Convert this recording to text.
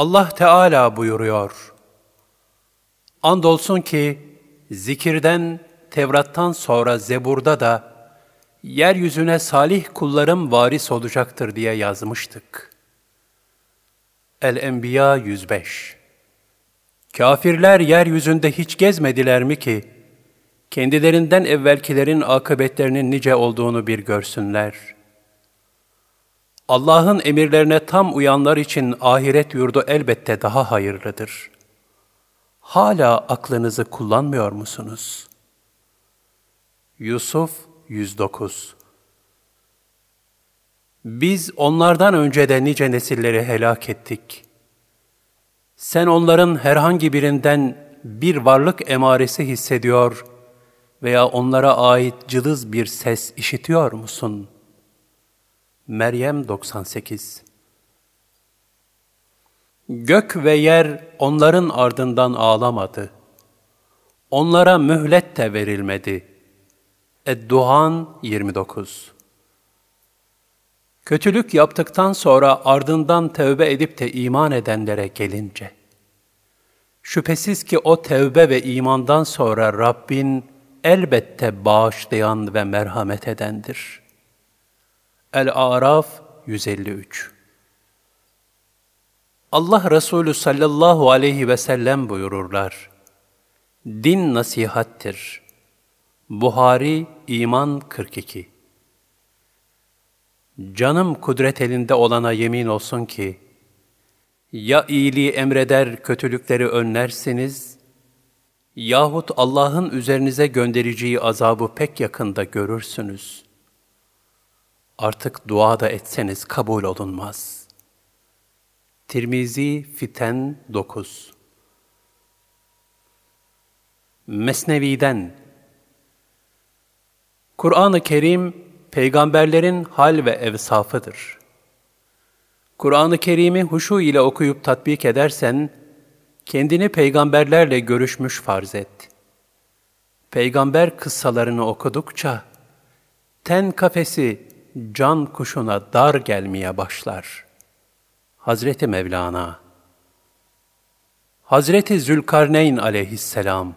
Allah Teala buyuruyor. Andolsun ki zikirden, Tevrat'tan sonra Zebur'da da yeryüzüne salih kullarım varis olacaktır diye yazmıştık. El-Enbiya 105 Kafirler yeryüzünde hiç gezmediler mi ki, kendilerinden evvelkilerin akıbetlerinin nice olduğunu bir görsünler. Allah'ın emirlerine tam uyanlar için ahiret yurdu elbette daha hayırlıdır. Hala aklınızı kullanmıyor musunuz? Yusuf 109 Biz onlardan önce de nice nesilleri helak ettik. Sen onların herhangi birinden bir varlık emaresi hissediyor veya onlara ait cılız bir ses işitiyor musun? Meryem 98 Gök ve yer onların ardından ağlamadı. Onlara mühlet de verilmedi. Ed-Duhan 29 Kötülük yaptıktan sonra ardından tevbe edip de iman edenlere gelince, şüphesiz ki o tevbe ve imandan sonra Rabbin elbette bağışlayan ve merhamet edendir. El-Araf 153 Allah Resulü sallallahu aleyhi ve sellem buyururlar. Din nasihattir. Buhari İman 42 Canım kudret elinde olana yemin olsun ki, ya iyiliği emreder kötülükleri önlersiniz, yahut Allah'ın üzerinize göndereceği azabı pek yakında görürsünüz. Artık dua da etseniz kabul olunmaz. Tirmizi Fiten 9 Mesnevi'den Kur'an-ı Kerim, peygamberlerin hal ve evsafıdır. Kur'an-ı Kerim'i huşu ile okuyup tatbik edersen, kendini peygamberlerle görüşmüş farz et. Peygamber kıssalarını okudukça, ten kafesi can kuşuna dar gelmeye başlar. Hazreti Mevlana Hazreti Zülkarneyn aleyhisselam